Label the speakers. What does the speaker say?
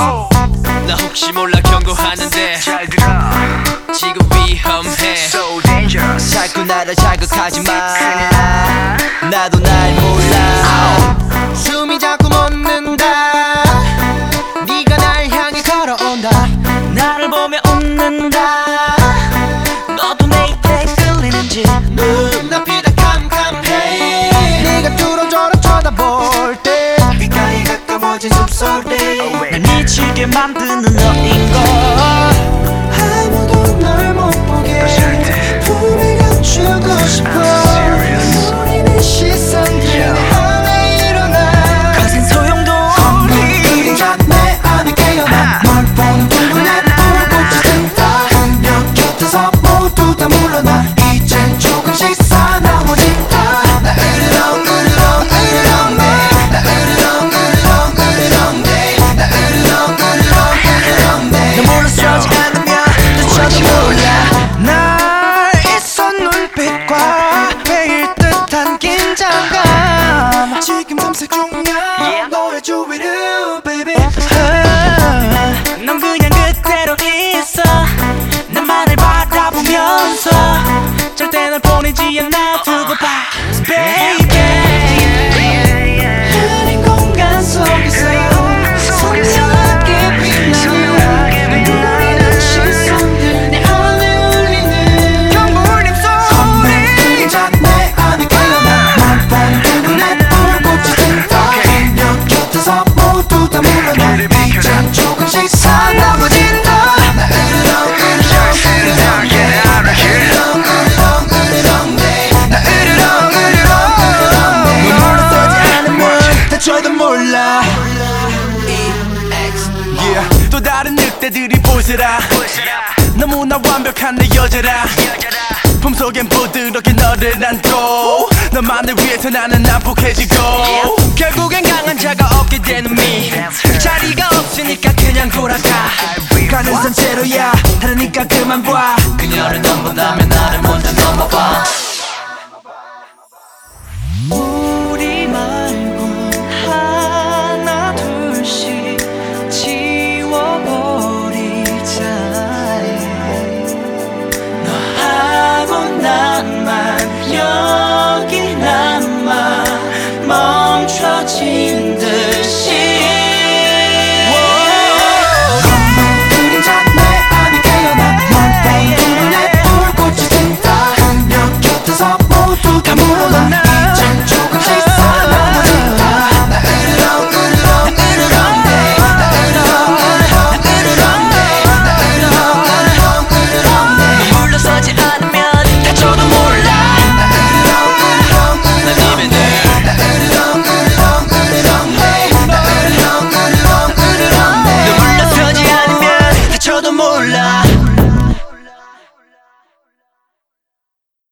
Speaker 1: Oh.
Speaker 2: 나 혹시 몰라 경고하는데 자극하지 마. 나도 I'm Mountain. 보면서 절대 날 보내지 않아. 두고 봐. 어, 어. Baby.
Speaker 3: 그대들이 보시라. 너무나 완벽한 내 여자라. 품속엔 부드럽게 너를 안고 너만을 위해서 나는 난폭해지고 결국엔 강한 자가 없게 되는 미. 자리가 없으니까 그냥 돌아가. 가는 선체로야. 다르니까 그만 봐. 그녀를 넘본다면 나를 먼저 넘어봐.